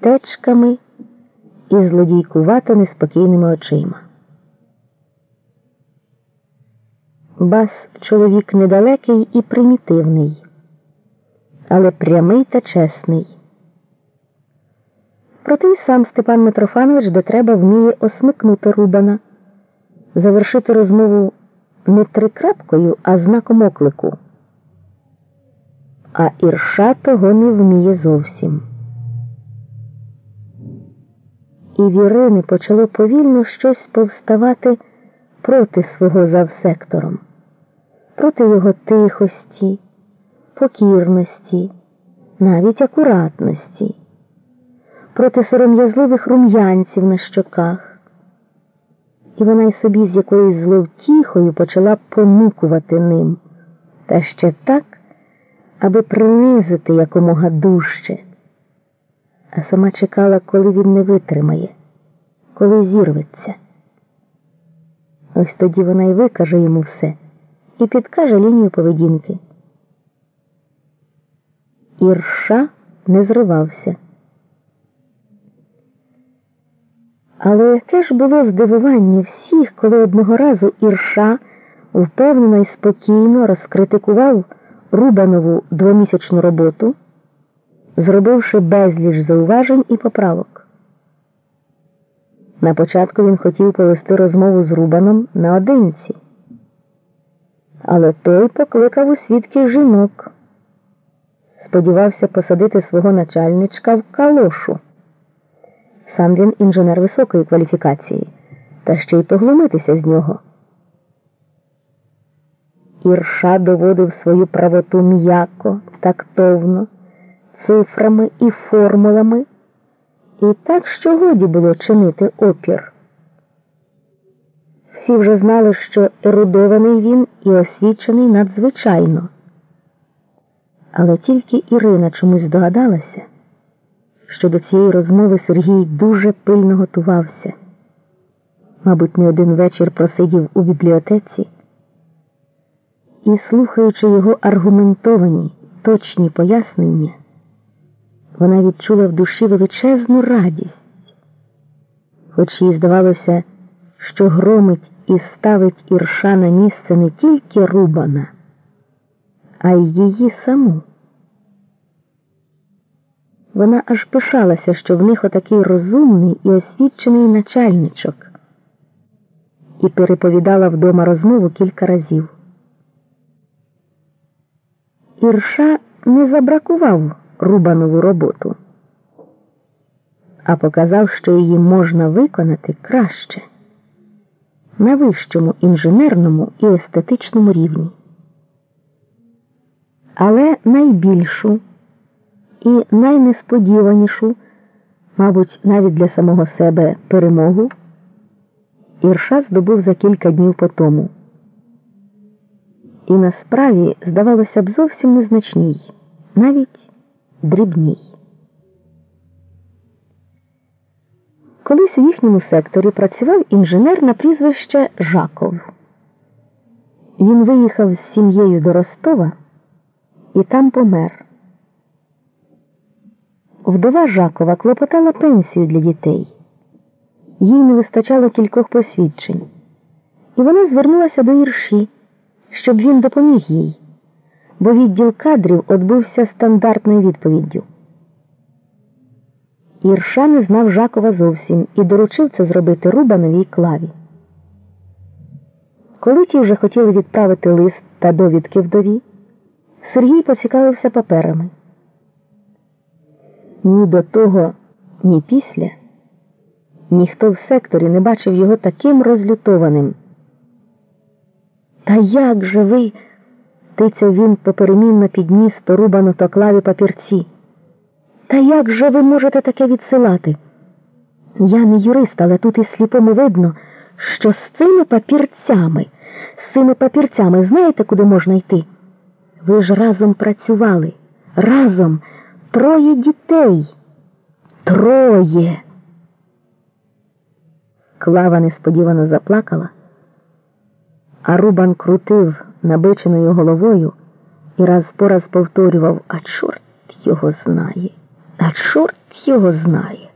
течками і злодійкувато неспокійними очима. Бас чоловік недалекий і примітивний, але прямий та чесний. Проте й сам Степан Митрофанович де треба вміє осмикнути Рубана, завершити розмову не трикрапкою, а знаком оклику. А Ірша того не вміє зовсім. І в Ірини почало повільно щось повставати проти свого завсектором, проти його тихості, покірності, навіть акуратності, проти сором'язливих рум'янців на щоках. І вона й собі з якоюсь зловтіхою почала понукувати ним, та ще так, аби принизити якомога дужче, а сама чекала, коли він не витримає, коли зірветься. Ось тоді вона й викаже йому все і підкаже лінію поведінки. Ірша не зривався. Але яке ж було здивування всіх, коли одного разу Ірша впевнено і спокійно розкритикував Рубанову двомісячну роботу, зробивши безліч зауважень і поправок. На початку він хотів повести розмову з Рубаном наодинці, але той покликав у свідки жінок, сподівався посадити свого начальничка в калошу. Сам він інженер високої кваліфікації, та ще й поглумитися з нього. Ірша доводив свою правоту м'яко, тактовно, цифрами і формулами, і так, що годі було чинити опір. Всі вже знали, що ерудований він і освічений надзвичайно. Але тільки Ірина чомусь здогадалася що до цієї розмови Сергій дуже пильно готувався. Мабуть, не один вечір просидів у бібліотеці і, слухаючи його аргументовані, точні пояснення, вона відчула в душі величезну радість, хоч їй здавалося, що громить і ставить ірша на місце не тільки Рубана, а й її саму. Вона аж пишалася, що в них отакий розумний і освічений начальничок, і переповідала вдома розмову кілька разів. Ірша не забракував Рубанову роботу, а показав, що її можна виконати краще на вищому інженерному і естетичному рівні. Але найбільшу і найнесподіванішу, мабуть, навіть для самого себе перемогу, Ірша здобув за кілька днів по тому. І на справі, здавалося б, зовсім незначній, навіть дрібній. Колись у їхньому секторі працював інженер на прізвище Жаков. Він виїхав з сім'єю до Ростова і там помер. Вдова Жакова клопотала пенсію для дітей. Їй не вистачало кількох посвідчень, і вона звернулася до Ірші, щоб він допоміг їй, бо відділ кадрів отбувся стандартною відповіддю. Ірша не знав Жакова зовсім і доручив це зробити Рубановій клаві. Коли ті вже хотіли відправити лист та довідки вдові, Сергій поцікавився паперами ні до того, ні після ніхто в секторі не бачив його таким розлютованим. Та як же ви? Тицяв він поперемінно підніс порубану то клаві папірці. Та як же ви можете таке відсилати? Я не юрист, але тут і сліпому видно, що з цими папірцями, з цими папірцями знаєте, куди можна йти? Ви ж разом працювали, разом. Троє дітей. Троє. Клава несподівано заплакала, а Рубан крутив набиченою головою і раз по раз повторював, а чорт його знає, а чорт його знає.